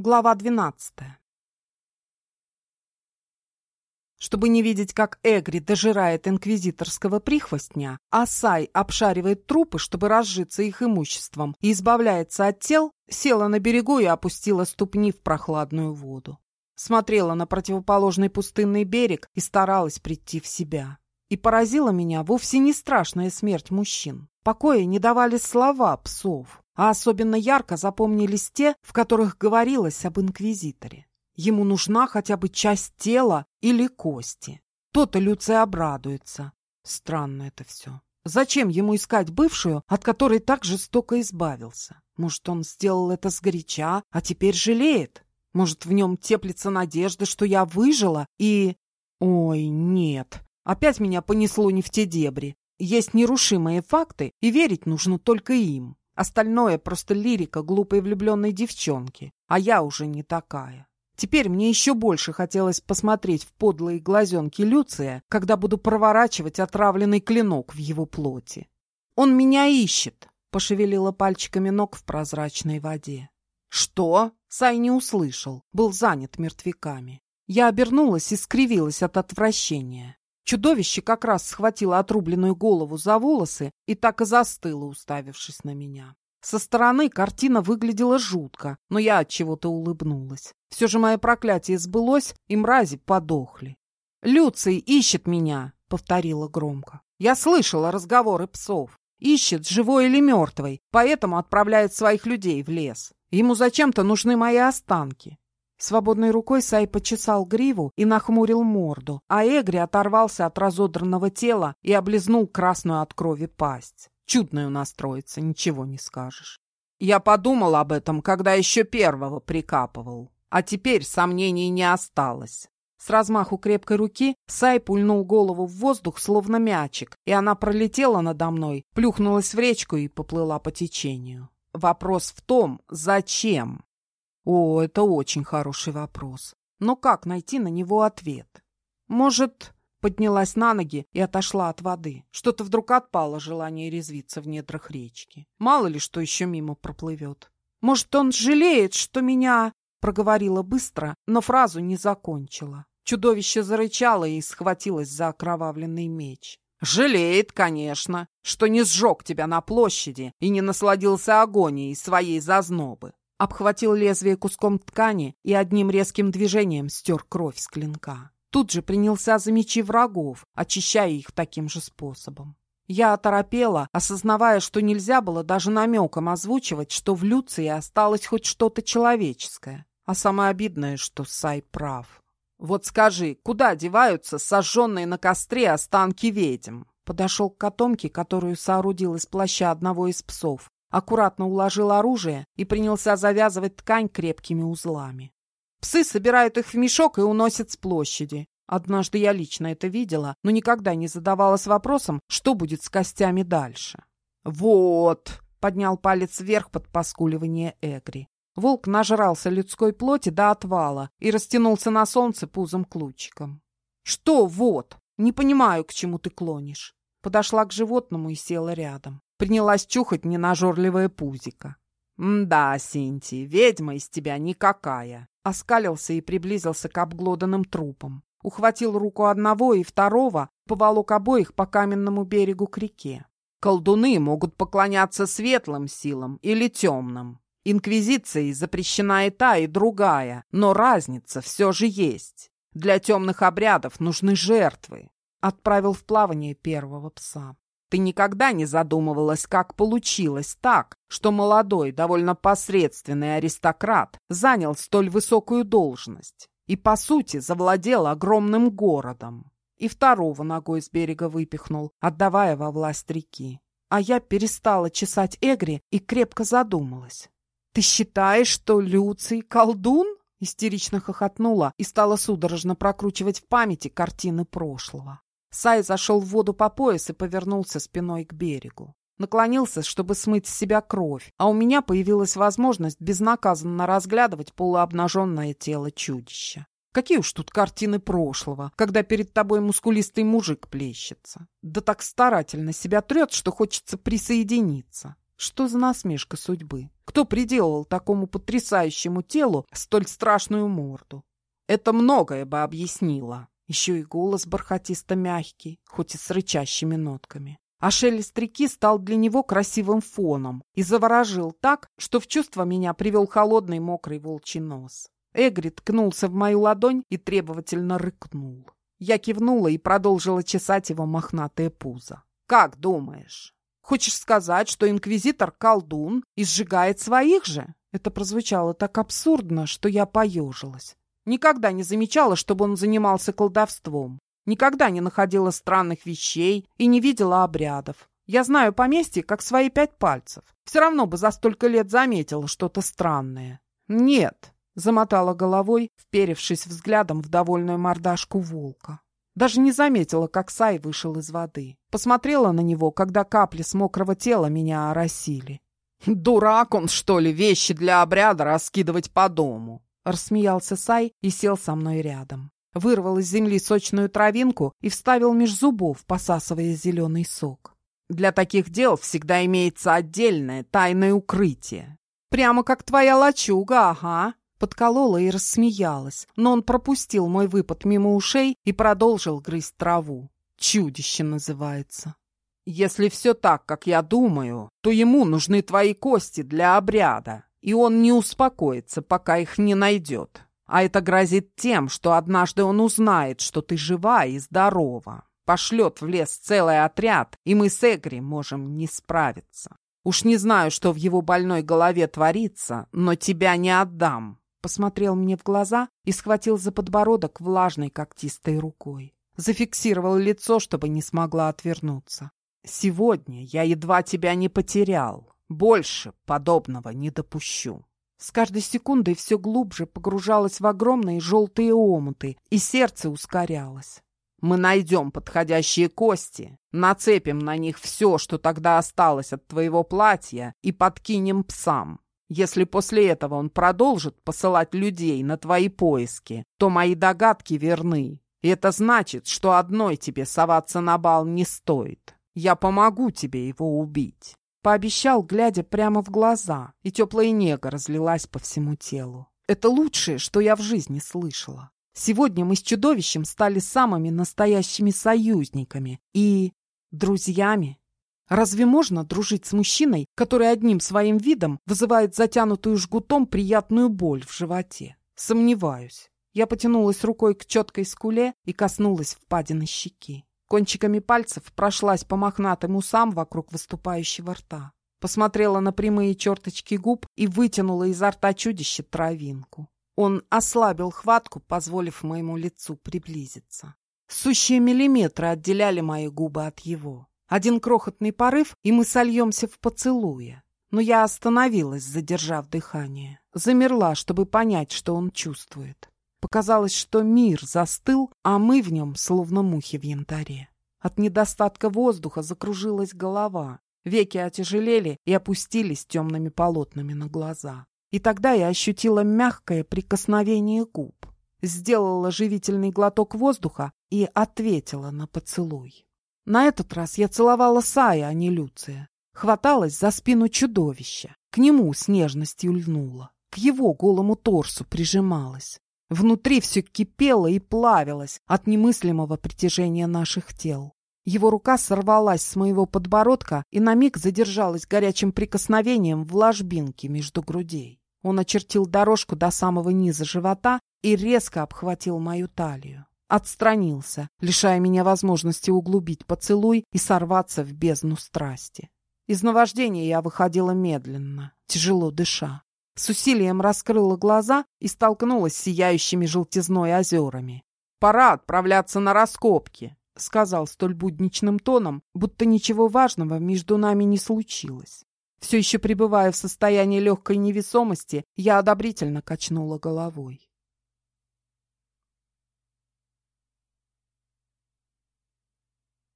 Глава 12. Чтобы не видеть, как Эгри дожирает инквизиторского прихвостня, а Сай обшаривает трупы, чтобы разжиться их имуществом, и избавляется от тел, села на берегу и опустила ступни в прохладную воду. Смотрела на противоположный пустынный берег и старалась прийти в себя. И поразила меня вовсе не страшная смерть мужчин. Покоя не давали слова псов, а особенно ярко запомнились те, в которых говорилось об инквизиторе. Ему нужна хотя бы часть тела или кости. То-то Люция обрадуется. Странно это все. Зачем ему искать бывшую, от которой так жестоко избавился? Может, он сделал это сгоряча, а теперь жалеет? Может, в нем теплится надежда, что я выжила и... Ой, нет. Опять меня понесло не в те дебри. Есть нерушимые факты, и верить нужно только им. Остальное просто лирика глупой влюбленной девчонки. А я уже не такая. Теперь мне еще больше хотелось посмотреть в подлые глазенки Люция, когда буду проворачивать отравленный клинок в его плоти. «Он меня ищет!» — пошевелила пальчиками ног в прозрачной воде. «Что?» — Сай не услышал, был занят мертвяками. Я обернулась и скривилась от отвращения. Чудовище как раз схватило отрубленную голову за волосы и так и застыло, уставившись на меня. Со стороны картина выглядела жутко, но я от чего-то улыбнулась. Все же мое проклятие сбылось, и мрази подохли. «Люций ищет меня», — повторила громко. «Я слышала разговоры псов. Ищет, живой или мертвый, поэтому отправляет своих людей в лес. Ему зачем-то нужны мои останки. Свободной рукой Сай почесал гриву и нахмурил морду, а Эгри оторвался от разодранного тела и облизнул красную от крови пасть. Чудная у ничего не скажешь. Я подумал об этом, когда еще первого прикапывал. А теперь сомнений не осталось. С размаху крепкой руки Сай пульнул голову в воздух, словно мячик, и она пролетела надо мной, плюхнулась в речку и поплыла по течению. Вопрос в том, зачем? О, это очень хороший вопрос. Но как найти на него ответ? Может, поднялась на ноги и отошла от воды. Что-то вдруг отпало желание резвиться в недрах речки. Мало ли, что еще мимо проплывет. Может, он жалеет, что меня... Проговорила быстро, но фразу не закончила. Чудовище зарычало и схватилось за окровавленный меч. «Жалеет, конечно, что не сжег тебя на площади и не насладился агонией своей зазнобы обхватил лезвие куском ткани и одним резким движением стер кровь с клинка. Тут же принялся за мечи врагов, очищая их таким же способом. Я оторопела, осознавая, что нельзя было даже намеком озвучивать, что в Люции осталось хоть что-то человеческое. А самое обидное, что Сай прав. «Вот скажи, куда деваются сожженные на костре останки ведьм?» Подошел к котомке, которую соорудил из плаща одного из псов, аккуратно уложил оружие и принялся завязывать ткань крепкими узлами. Псы собирают их в мешок и уносят с площади. Однажды я лично это видела, но никогда не задавалась вопросом, что будет с костями дальше. «Вот!» — поднял палец вверх под поскуливание Эгри. Волк нажрался людской плоти до отвала и растянулся на солнце пузом-клучиком. «Что вот? Не понимаю, к чему ты клонишь». Подошла к животному и села рядом. Принялась чухать ненажорливое пузико. «Да, Синти, ведьма из тебя никакая!» Оскалился и приблизился к обглоданным трупам. Ухватил руку одного и второго, поволок обоих по каменному берегу к реке. Колдуны могут поклоняться светлым силам или темным. Инквизицией запрещена и та, и другая, но разница все же есть. Для темных обрядов нужны жертвы. Отправил в плавание первого пса. Ты никогда не задумывалась, как получилось так, что молодой, довольно посредственный аристократ занял столь высокую должность и, по сути, завладел огромным городом. И второго ногой с берега выпихнул, отдавая во власть реки. А я перестала чесать Эгри и крепко задумалась. «Ты считаешь, что Люций колдун?» Истерично хохотнула и стала судорожно прокручивать в памяти картины прошлого. Сай зашел в воду по пояс и повернулся спиной к берегу. Наклонился, чтобы смыть с себя кровь, а у меня появилась возможность безнаказанно разглядывать полуобнаженное тело чудища. Какие уж тут картины прошлого, когда перед тобой мускулистый мужик плещется. Да так старательно себя трет, что хочется присоединиться. Что за насмешка судьбы? Кто приделал такому потрясающему телу столь страшную морду? Это многое бы объяснило. Еще и голос бархатисто мягкий, хоть и с рычащими нотками. А шелест реки стал для него красивым фоном и заворожил так, что в чувство меня привел холодный мокрый волчий нос. Эгрид ткнулся в мою ладонь и требовательно рыкнул. Я кивнула и продолжила чесать его мохнатое пузо. «Как думаешь? Хочешь сказать, что инквизитор колдун и сжигает своих же?» Это прозвучало так абсурдно, что я поежилась. Никогда не замечала, чтобы он занимался колдовством. Никогда не находила странных вещей и не видела обрядов. Я знаю поместье, как свои пять пальцев. Все равно бы за столько лет заметила что-то странное. Нет, замотала головой, вперевшись взглядом в довольную мордашку волка. Даже не заметила, как Сай вышел из воды. Посмотрела на него, когда капли с мокрого тела меня оросили. «Дурак он, что ли, вещи для обряда раскидывать по дому?» Рассмеялся Сай и сел со мной рядом вырвал из земли сочную травинку и вставил меж зубов, посасывая зеленый сок. Для таких дел всегда имеется отдельное тайное укрытие. Прямо как твоя лачуга, ага. Подколола и рассмеялась, но он пропустил мой выпад мимо ушей и продолжил грызть траву. Чудище называется. Если все так, как я думаю, то ему нужны твои кости для обряда, и он не успокоится, пока их не найдет. А это грозит тем, что однажды он узнает, что ты жива и здорова. Пошлет в лес целый отряд, и мы с Эгри можем не справиться. Уж не знаю, что в его больной голове творится, но тебя не отдам. Посмотрел мне в глаза и схватил за подбородок влажной когтистой рукой. Зафиксировал лицо, чтобы не смогла отвернуться. Сегодня я едва тебя не потерял. Больше подобного не допущу. С каждой секундой все глубже погружалась в огромные желтые омуты, и сердце ускорялось. Мы найдем подходящие кости, нацепим на них все, что тогда осталось от твоего платья, и подкинем псам. Если после этого он продолжит посылать людей на твои поиски, то мои догадки верны. И это значит, что одной тебе соваться на бал не стоит. Я помогу тебе его убить. Пообещал, глядя прямо в глаза, и теплая нега разлилась по всему телу. Это лучшее, что я в жизни слышала. Сегодня мы с чудовищем стали самыми настоящими союзниками и друзьями. Разве можно дружить с мужчиной, который одним своим видом вызывает затянутую жгутом приятную боль в животе? Сомневаюсь. Я потянулась рукой к четкой скуле и коснулась впадины щеки. Кончиками пальцев прошлась по мохнатым усам вокруг выступающего рта. Посмотрела на прямые черточки губ и вытянула изо рта чудище травинку. Он ослабил хватку, позволив моему лицу приблизиться. Сущие миллиметры отделяли мои губы от его. Один крохотный порыв, и мы сольемся в поцелуе. Но я остановилась, задержав дыхание. Замерла, чтобы понять, что он чувствует. Показалось, что мир застыл, а мы в нем словно мухи в янтаре. От недостатка воздуха закружилась голова, веки отяжелели и опустились темными полотнами на глаза. И тогда я ощутила мягкое прикосновение губ, сделала живительный глоток воздуха и ответила на поцелуй. На этот раз я целовала Сая, а не Люция. Хваталась за спину чудовища, к нему с нежностью льнула, к его голому торсу прижималась. Внутри все кипело и плавилось от немыслимого притяжения наших тел. Его рука сорвалась с моего подбородка и на миг задержалась горячим прикосновением в ложбинке между грудей. Он очертил дорожку до самого низа живота и резко обхватил мою талию. Отстранился, лишая меня возможности углубить поцелуй и сорваться в бездну страсти. Из наваждения я выходила медленно, тяжело дыша. С усилием раскрыла глаза и столкнулась с сияющими желтизной озерами. «Пора отправляться на раскопки», — сказал столь будничным тоном, будто ничего важного между нами не случилось. Все еще пребывая в состоянии легкой невесомости, я одобрительно качнула головой.